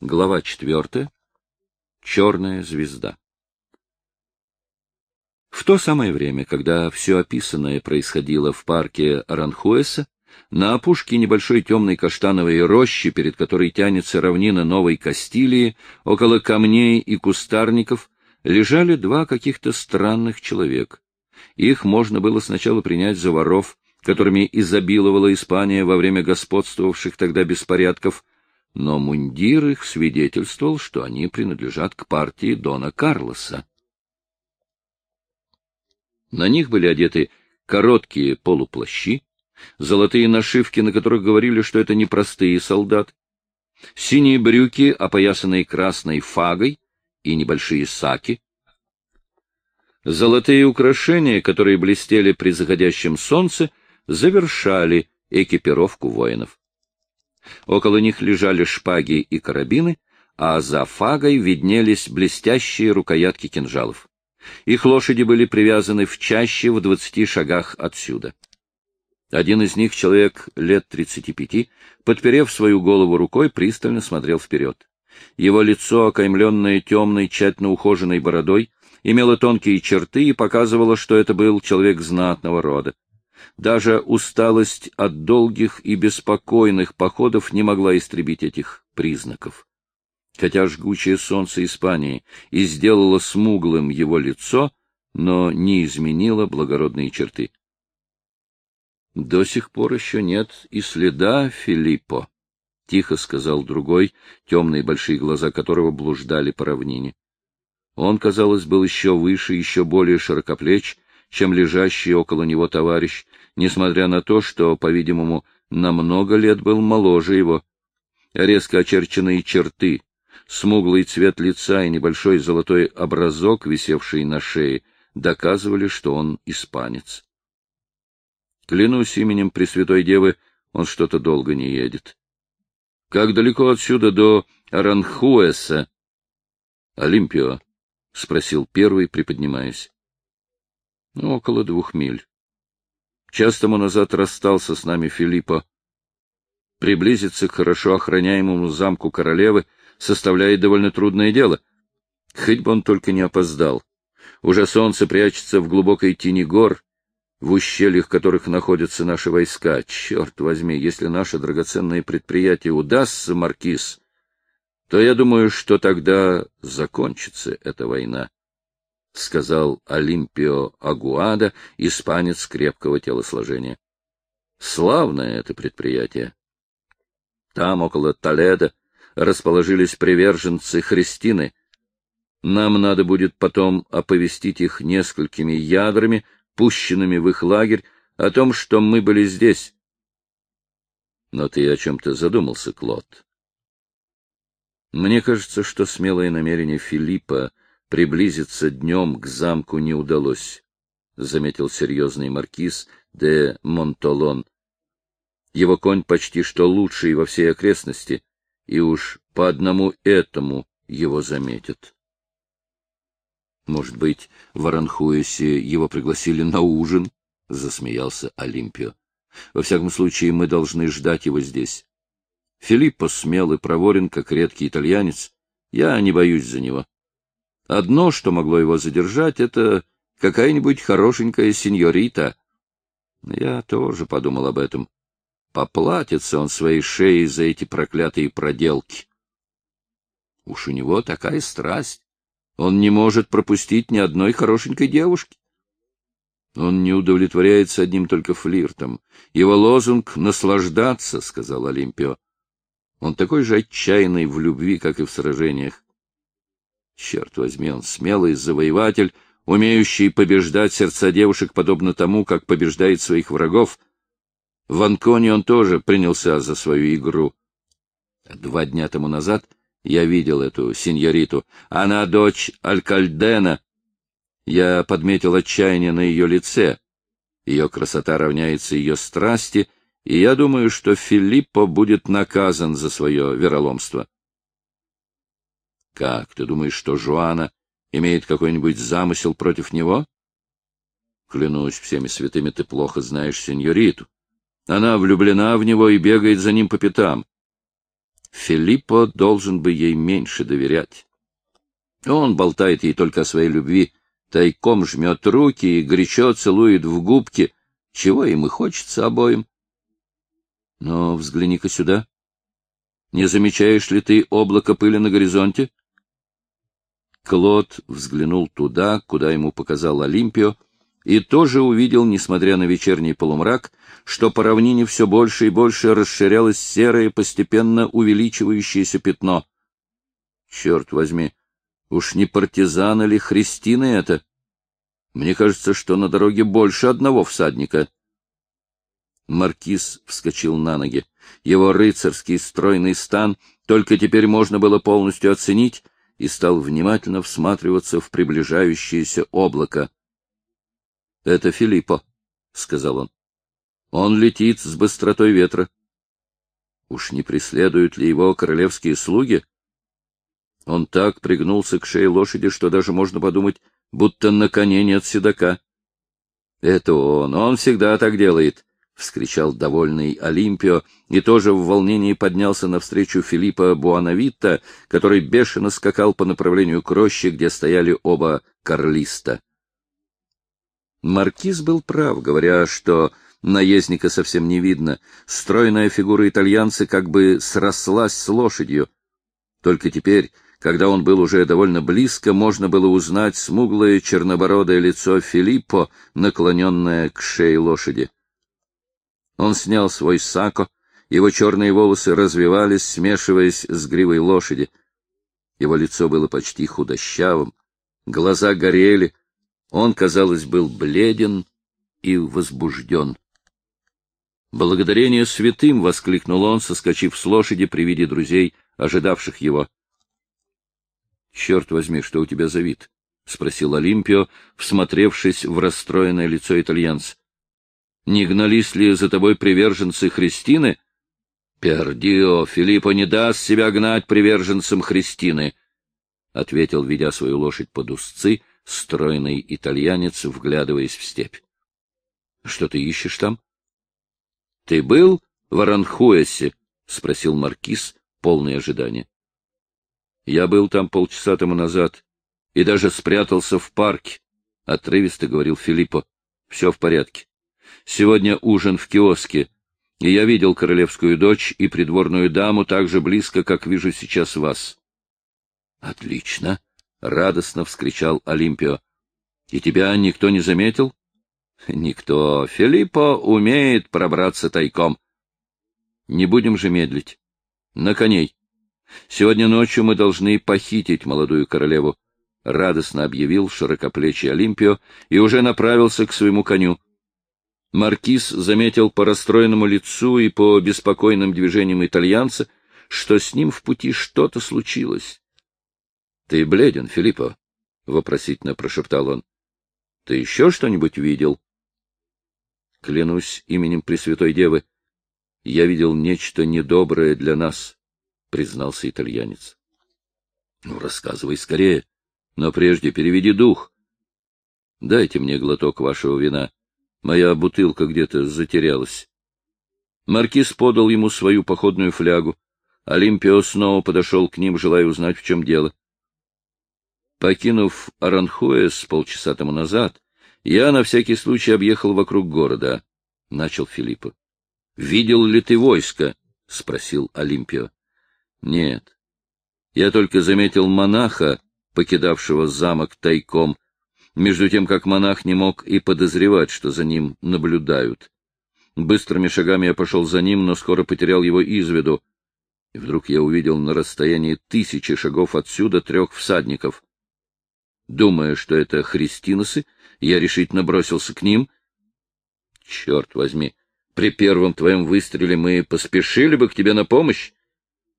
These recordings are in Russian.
Глава четвертая. Черная звезда. В то самое время, когда все описанное происходило в парке Аранхуэса, на опушке небольшой темной каштановой рощи, перед которой тянется равнина Новой Кастилии, около камней и кустарников, лежали два каких-то странных человека. Их можно было сначала принять за воров, которыми изобиловала Испания во время господствовавших тогда беспорядков, но мундир их свидетельствовал, что они принадлежат к партии Дона Карлоса. На них были одеты короткие полуплащи, золотые нашивки, на которых говорили, что это не простые солдаты, синие брюки, опоясанные красной фагой, и небольшие саки. Золотые украшения, которые блестели при заходящем солнце, завершали экипировку воинов. Около них лежали шпаги и карабины, а за фагой виднелись блестящие рукоятки кинжалов. Их лошади были привязаны в чаще в двадцати шагах отсюда. Один из них, человек лет тридцати пяти, подперев свою голову рукой, пристально смотрел вперед. Его лицо, окаймленное темной, тщательно ухоженной бородой, имело тонкие черты и показывало, что это был человек знатного рода. Даже усталость от долгих и беспокойных походов не могла истребить этих признаков. Хотя жгучее солнце Испании и сделало смуглым его лицо, но не изменило благородные черты. — До сих пор еще нет и следа Филиппо, — тихо сказал другой, темные большие глаза которого блуждали по равнине. Он, казалось, был еще выше, еще более широкоплеч, чем лежащий около него товарищ, несмотря на то, что, по-видимому, на много лет был моложе его. Резко очерченные черты, смуглый цвет лица и небольшой золотой образок, висевший на шее, доказывали, что он испанец. Клянусь именем Пресвятой Девы, он что-то долго не едет. Как далеко отсюда до Аранхуэса? — Олимпио, — спросил первый, приподнимаясь. — Около двух миль. Час тому назад расстался с нами Филиппо. Приблизиться к хорошо охраняемому замку королевы составляет довольно трудное дело. Хоть бы он только не опоздал. Уже солнце прячется в глубокой тени гор, в ущельях которых находятся наши войска. Черт возьми, если наше драгоценное предприятие удастся, Маркиз, то я думаю, что тогда закончится эта война. — сказал Олимпио Агуада, испанец крепкого телосложения. — Славное это предприятие. Там, около Толедо, расположились приверженцы Христины. Нам надо будет потом оповестить их несколькими ядрами, пущенными в их лагерь, о том, что мы были здесь. Но ты о чем-то задумался, Клод. Мне кажется, что смелое намерение Филиппа — приблизиться днем к замку не удалось, — заметил серьезный маркиз де Монтолон. Его конь почти что лучший во всей окрестности, и уж по одному этому его заметят. Может быть, в Аранхуэсе его пригласили на ужин? — засмеялся Олимпио. — Во всяком случае, мы должны ждать его здесь. Филиппо смел и проворен, как редкий итальянец. Я не боюсь за него. Одно, что могло его задержать, это какая-нибудь хорошенькая сеньорита. Я тоже подумал об этом. Поплатится он своей шеей за эти проклятые проделки. Уж у него такая страсть. Он не может пропустить ни одной хорошенькой девушки. Он не удовлетворяется одним только флиртом. Его лозунг — наслаждаться, — сказал Олимпио. Он такой же отчаянный в любви, как и в сражениях. Черт возьми, он смелый завоеватель, умеющий побеждать сердца девушек, подобно тому, как побеждает своих врагов. В Анконе он тоже принялся за свою игру. Два дня тому назад я видел эту сеньориту. Она дочь Алькальдена. Я подметил отчаяние на ее лице. Ее красота равняется ее страсти, и я думаю, что Филиппо будет наказан за свое вероломство. Как, ты думаешь, что Жуана имеет какой-нибудь замысел против него? Клянусь всеми святыми, ты плохо знаешь сеньориту. Она влюблена в него и бегает за ним по пятам. Филиппо должен бы ей меньше доверять. Он болтает ей только о своей любви, тайком жмет руки и горячо целует в губки, чего им и хочется обоим. Но взгляни-ка сюда. Не замечаешь ли ты облако пыли на горизонте? Клод взглянул туда, куда ему показал Олимпио, и тоже увидел, несмотря на вечерний полумрак, что по равнине все больше и больше расширялось серое, постепенно увеличивающееся пятно. Черт возьми, уж не партизан или христины это? Мне кажется, что на дороге больше одного всадника. Маркиз вскочил на ноги. Его рыцарский стройный стан только теперь можно было полностью оценить, и стал внимательно всматриваться в приближающееся облако. — Это Филиппо, — сказал он. — Он летит с быстротой ветра. Уж не преследуют ли его королевские слуги? Он так пригнулся к шее лошади, что даже можно подумать, будто на коне нет седока. Это он, он всегда так делает. — вскричал довольный Олимпио и тоже в волнении поднялся навстречу Филиппа Буанавитта, который бешено скакал по направлению к роще, где стояли оба карлиста. Маркиз был прав, говоря, что наездника совсем не видно. Стройная фигура итальянца как бы срослась с лошадью. Только теперь, когда он был уже довольно близко, можно было узнать смуглое чернобородое лицо Филиппо, наклоненное к шее лошади. Он снял свой сако, его черные волосы развивались, смешиваясь с гривой лошади. Его лицо было почти худощавым, глаза горели, он, казалось, был бледен и возбужден. «Благодарение святым!» — воскликнул он, соскочив с лошади при виде друзей, ожидавших его. «Черт возьми, что у тебя за вид?» — спросил Олимпио, всмотревшись в расстроенное лицо итальянца. Не гнались ли за тобой приверженцы Христины? Пердио, Филиппо не даст себя гнать приверженцам Христины, — ответил, ведя свою лошадь под узцы, стройный итальянец, вглядываясь в степь. — Что ты ищешь там? — Ты был в Аранхуэсе? — спросил маркиз, полный ожидания. — Я был там полчаса тому назад и даже спрятался в парке, — отрывисто говорил Филиппо. — Все в порядке. Сегодня ужин в киоске, и я видел королевскую дочь и придворную даму так же близко, как вижу сейчас вас. — Отлично! — радостно вскричал Олимпио. — И тебя никто не заметил? — Никто. Филиппо умеет пробраться тайком. Не будем же медлить. На коней. Сегодня ночью мы должны похитить молодую королеву. — радостно объявил широкоплечий Олимпио и уже направился к своему коню. Маркиз заметил по расстроенному лицу и по беспокойным движениям итальянца, что с ним в пути что-то случилось. — Ты бледен, Филиппо? — вопросительно прошептал он. — Ты еще что-нибудь видел? — Клянусь именем Пресвятой Девы, я видел нечто недоброе для нас, — признался итальянец. — Ну, рассказывай скорее, но прежде переведи дух. Дайте мне глоток вашего вина. Моя бутылка где-то затерялась. Маркиз подал ему свою походную флягу. Олимпио снова подошел к ним, желая узнать, в чем дело. Покинув Аранхуэс полчаса тому назад, я на всякий случай объехал вокруг города, — начал Филиппа. — Видел ли ты войско? — спросил Олимпио. — Нет. Я только заметил монаха, покидавшего замок тайком, между тем как монах не мог и подозревать, что за ним наблюдают. Быстрыми шагами я пошел за ним, но скоро потерял его из виду. И вдруг я увидел на расстоянии тысячи шагов отсюда трех всадников. Думая, что это христиносы, я решительно бросился к ним. Черт возьми, при первом твоем выстреле мы поспешили бы к тебе на помощь.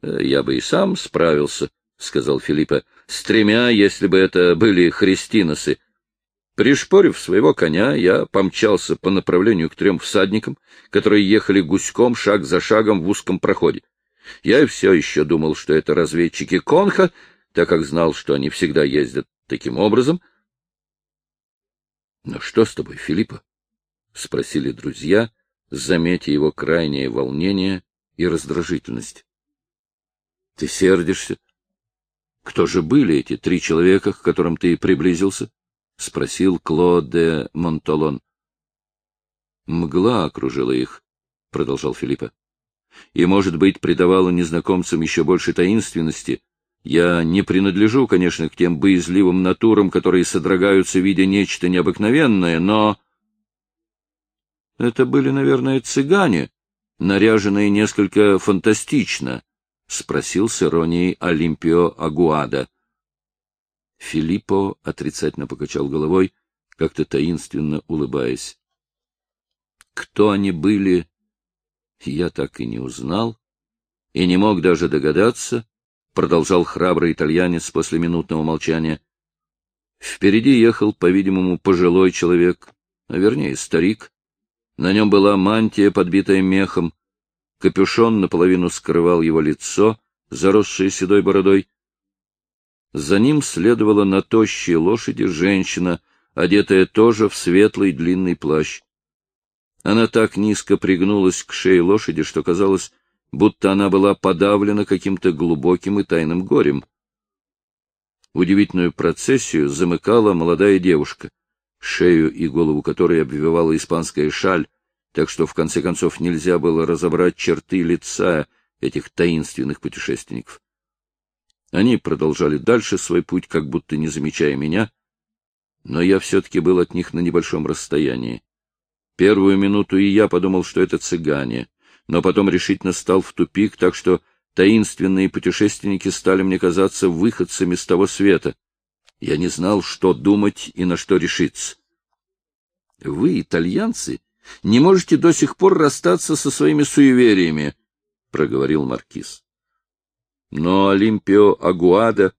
Э, я бы и сам справился, — сказал Филиппа, — с тремя, если бы это были христиносы. Пришпорив своего коня, я помчался по направлению к трем всадникам, которые ехали гуськом шаг за шагом в узком проходе. Я все еще думал, что это разведчики Конха, так как знал, что они всегда ездят таким образом. — Ну что с тобой, Филиппа? — спросили друзья, заметя его крайнее волнение и раздражительность. — Ты сердишься? Кто же были эти три человека, к которым ты приблизился? — спросил Клод де Монтолон. — Мгла окружила их, — продолжал Филиппа. — И, может быть, придавала незнакомцам еще больше таинственности. Я не принадлежу, конечно, к тем боязливым натурам, которые содрогаются, видя нечто необыкновенное, но... Это были, наверное, цыгане, наряженные несколько фантастично, — спросил с иронией Олимпио Агуада. Филиппо отрицательно покачал головой, как-то таинственно улыбаясь. Кто они были, я так и не узнал, и не мог даже догадаться, — продолжал храбрый итальянец после минутного молчания. Впереди ехал, по-видимому, пожилой человек, а вернее старик. На нем была мантия, подбитая мехом, капюшон наполовину скрывал его лицо, заросшее седой бородой, за ним следовала на тощей лошади женщина, одетая тоже в светлый длинный плащ. Она так низко пригнулась к шее лошади, что казалось, будто она была подавлена каким-то глубоким и тайным горем. Удивительную процессию замыкала молодая девушка, шею и голову которой обвивала испанская шаль, так что в конце концов нельзя было разобрать черты лица этих таинственных путешественников. Они продолжали дальше свой путь, как будто не замечая меня, но я все-таки был от них на небольшом расстоянии. Первую минуту и я подумал, что это цыгане, но потом решительно стал в тупик, так что таинственные путешественники стали мне казаться выходцами с того света. Я не знал, что думать и на что решиться. Вы, итальянцы, не можете до сих пор расстаться со своими суевериями, — проговорил маркиз. Но Олимпио Агуада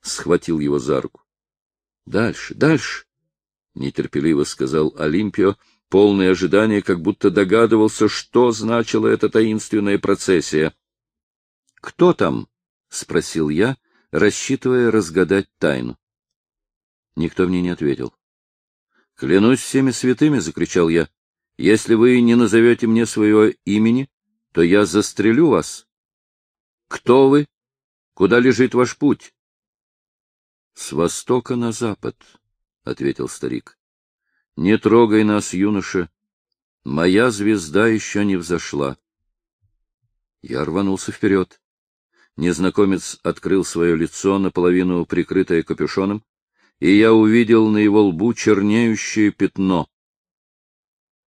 схватил его за руку. — Дальше, дальше, — нетерпеливо сказал Олимпио, полное ожидание, как будто догадывался, что значила эта таинственная процессия. — Кто там? — спросил я, рассчитывая разгадать тайну. Никто мне не ответил. — Клянусь всеми святыми! — закричал я. — Если вы не назовете мне своего имени, то я застрелю вас. Кто вы? Куда лежит ваш путь? — С востока на запад, — ответил старик. — Не трогай нас, юноша. Моя звезда еще не взошла. Я рванулся вперед. Незнакомец открыл свое лицо, наполовину прикрытое капюшоном, и я увидел на его лбу чернеющее пятно.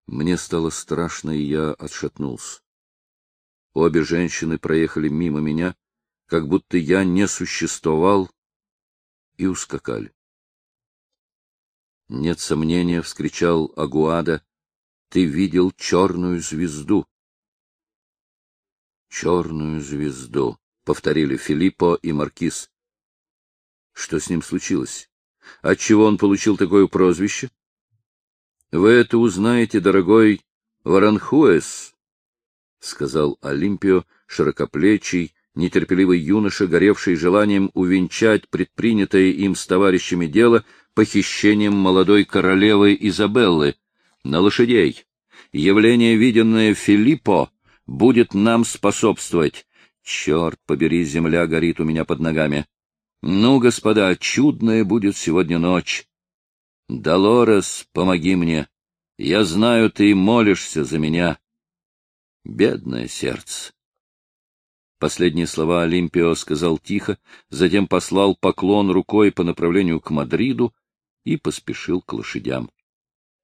Мне стало страшно, и я отшатнулся. Обе женщины проехали мимо меня, как будто я не существовал, и ускакали. Нет сомнения, — вскричал Агуада, — ты видел черную звезду. Черную звезду, — повторили Филиппо и Маркиз. Что с ним случилось? Отчего он получил такое прозвище? Вы это узнаете, дорогой Варанхуэс, — сказал Олимпио, широкоплечий, нетерпеливый юноша, горевший желанием увенчать предпринятое им с товарищами дело похищением молодой королевы Изабеллы. На лошадей. Явление, виденное Филиппо, будет нам способствовать. Черт побери, земля горит у меня под ногами. Ну, господа, чудная будет сегодня ночь. Долорес, помоги мне. Я знаю, ты молишься за меня. Бедное сердце. Последние слова Олимпио сказал тихо, затем послал поклон рукой по направлению к Мадриду и поспешил к лошадям.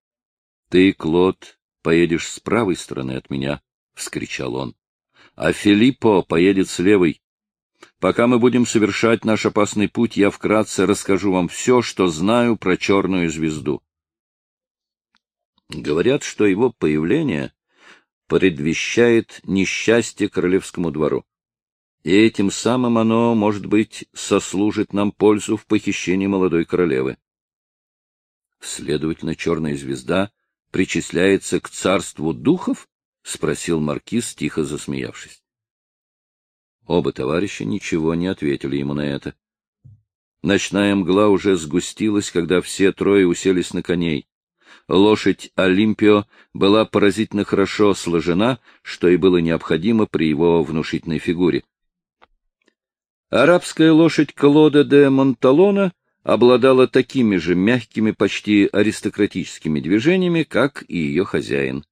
— Ты, Клод, поедешь с правой стороны от меня, — вскричал он, — а Филиппо поедет с левой. Пока мы будем совершать наш опасный путь, я вкратце расскажу вам все, что знаю про черную звезду. Говорят, что его появление предвещает несчастье королевскому двору. И этим самым оно, может быть, сослужит нам пользу в похищении молодой королевы. Следовательно, черная звезда причисляется к царству духов? — спросил маркиз, тихо засмеявшись. Оба товарища ничего не ответили ему на это. Ночная мгла уже сгустилась, когда все трое уселись на коней. Лошадь Олимпио была поразительно хорошо сложена, что и было необходимо при его внушительной фигуре. Арабская лошадь Клода де Монталона обладала такими же мягкими, почти аристократическими движениями, как и ее хозяин.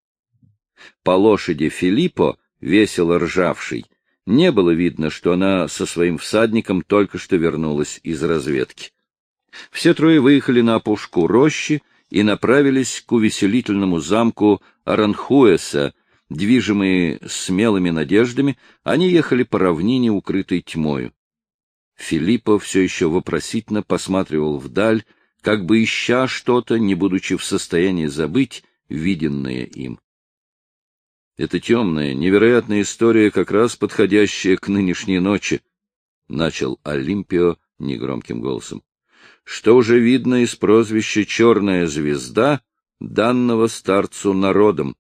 По лошади Филиппо, весело ржавшей, не было видно, что она со своим всадником только что вернулась из разведки. Все трое выехали на опушку рощи и направились к увеселительному замку Аранхуэса. Движимые смелыми надеждами, они ехали по равнине, укрытой тьмою. Филиппо все еще вопросительно посматривал вдаль, как бы ища что-то, не будучи в состоянии забыть виденное им. Это темная, невероятная история, как раз подходящая к нынешней ночи, — начал Олимпио негромким голосом. Что уже видно из прозвища «Черная звезда», данного старцу народом.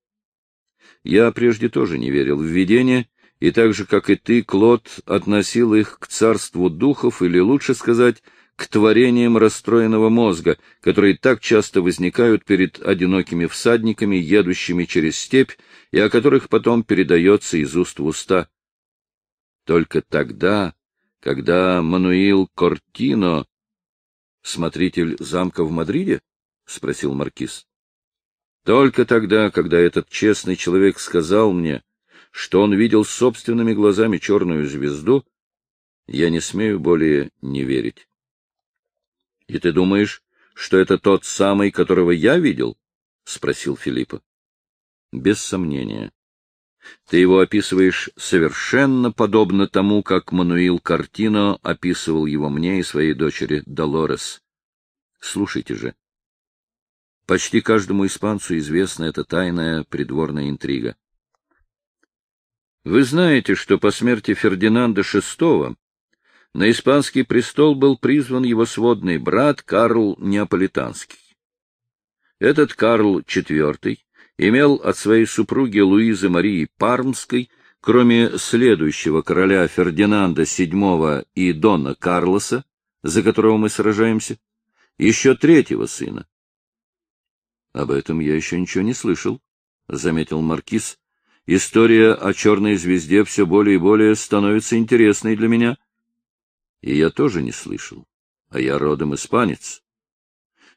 Я прежде тоже не верил в видение, и так же, как и ты, Клод, относил их к царству духов, или лучше сказать, к творениям расстроенного мозга, которые так часто возникают перед одинокими всадниками, едущими через степь, и о которых потом передается из уст в уста. Только тогда, когда Мануил Кортино, смотритель замка в Мадриде, — спросил маркиз. Только тогда, когда этот честный человек сказал мне, что он видел собственными глазами черную звезду, я не смею более не верить. — И ты думаешь, что это тот самый, которого я видел? — спросил Филиппа. — Без сомнения. Ты его описываешь совершенно подобно тому, как Мануил Картино описывал его мне и своей дочери Долорес. Слушайте же. Почти каждому испанцу известна эта тайная придворная интрига. Вы знаете, что по смерти Фердинанда VI на испанский престол был призван его сводный брат Карл Неаполитанский. Этот Карл IV имел от своей супруги Луизы Марии Пармской, кроме следующего короля Фердинанда VII и Дона Карлоса, за которого мы сражаемся, еще третьего сына. — Об этом я еще ничего не слышал, — заметил маркиз. — История о черной звезде все более и более становится интересной для меня. — и я тоже не слышал, а я родом испанец.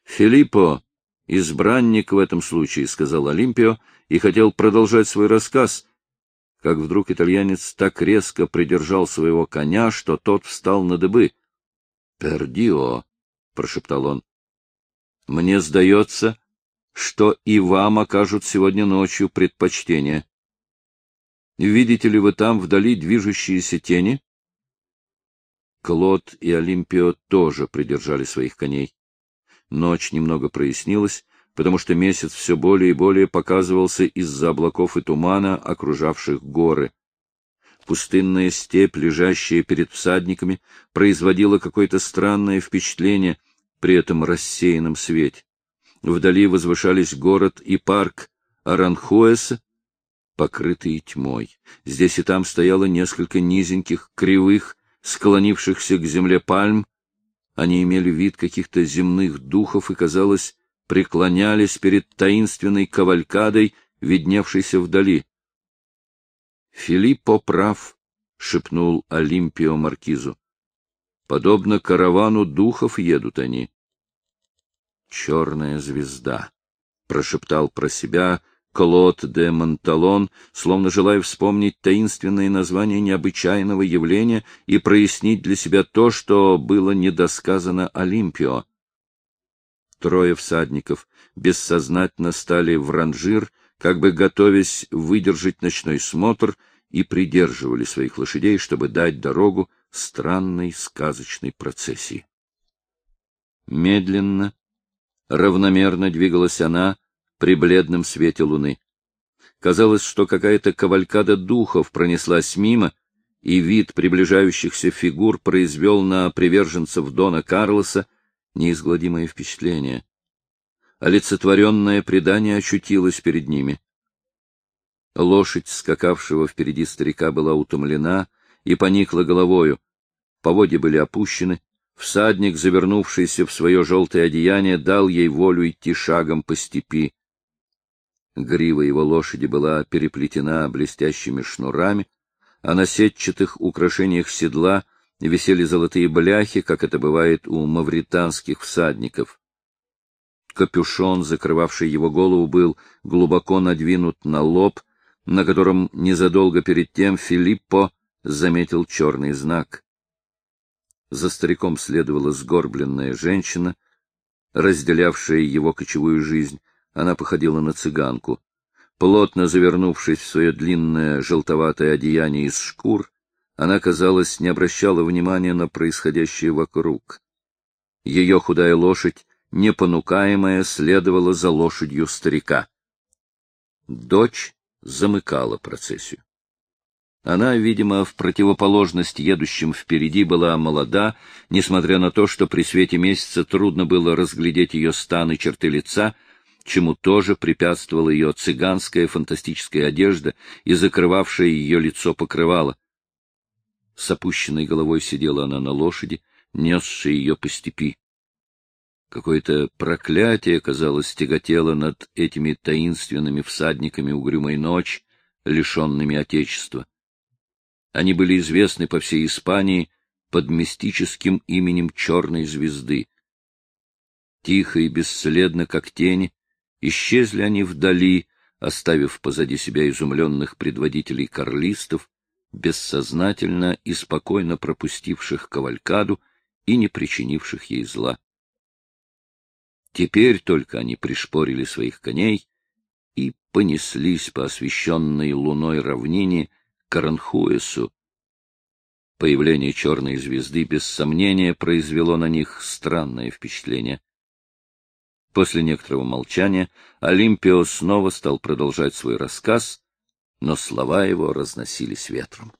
Филиппо, избранник в этом случае, — сказал Олимпио, и хотел продолжать свой рассказ, как вдруг итальянец так резко придержал своего коня, что тот встал на дыбы. — Пердио, — прошептал он, — мне сдается, что и вам окажут сегодня ночью предпочтение. Видите ли вы там вдали движущиеся тени? Клод и Олимпио тоже придержали своих коней. Ночь немного прояснилась, потому что месяц все более и более показывался из-за облаков и тумана, окружавших горы. Пустынная степь, лежащая перед всадниками, производила какое-то странное впечатление при этом рассеянном свете. Вдали возвышались город и парк Аранхуэса, покрытые тьмой. Здесь и там стояло несколько низеньких, кривых, склонившихся к земле пальм. Они имели вид каких-то земных духов и, казалось, преклонялись перед таинственной кавалькадой, видневшейся вдали. — Филиппо прав, — шепнул Олимпио Маркизу. — Подобно каравану духов едут они. — Черная звезда, — прошептал про себя Клод де Монталон, словно желая вспомнить таинственное название необычайного явления и прояснить для себя то, что было недосказано Олимпио. Трое всадников бессознательно стали в ранжир, как бы готовясь выдержать ночной смотр, и придерживали своих лошадей, чтобы дать дорогу странной сказочной процессии. Медленно, равномерно двигалась она, при бледном свете луны. Казалось, что какая-то кавалькада духов пронеслась мимо, и вид приближающихся фигур произвел на приверженцев Дона Карлоса неизгладимое впечатление. Олицетворенное предание очутилось перед ними. Лошадь, скакавшего впереди старика, была утомлена и поникла головою. Поводья были опущены. Всадник, завернувшийся в свое желтое одеяние, дал ей волю идти шагом по степи. Грива его лошади была переплетена блестящими шнурами, а на сетчатых украшениях седла висели золотые бляхи, как это бывает у мавританских всадников. Капюшон, закрывавший его голову, был глубоко надвинут на лоб, на котором незадолго перед тем Филиппо заметил черный знак. За стариком следовала сгорбленная женщина, разделявшая его кочевую жизнь. Она походила на цыганку. Плотно завернувшись в свое длинное желтоватое одеяние из шкур, она, казалось, не обращала внимания на происходящее вокруг. Ее худая лошадь непонукаемая, следовала за лошадью старика. Дочь замыкала процессию. Она, видимо, в противоположность едущим впереди, была молода, несмотря на то, что при свете месяца трудно было разглядеть ее стан и черты лица, чему тоже препятствовала ее цыганская фантастическая одежда и закрывавшая ее лицо покрывало. С опущенной головой сидела она на лошади, несшей ее по степи. Какое-то проклятие, казалось, тяготело над этими таинственными всадниками угрюмой ночь, лишенными Отечества. Они были известны по всей Испании под мистическим именем Черной Звезды. Тихо и бесследно, как тени, исчезли они вдали, оставив позади себя изумленных предводителей карлистов, бессознательно и спокойно пропустивших кавалькаду и не причинивших ей зла. Теперь только они пришпорили своих коней и понеслись по освещенной луной равнине к Аранхуэсу. Появление черной звезды без сомнения произвело на них странное впечатление. После некоторого молчания Олимпио снова стал продолжать свой рассказ, но слова его разносились ветром.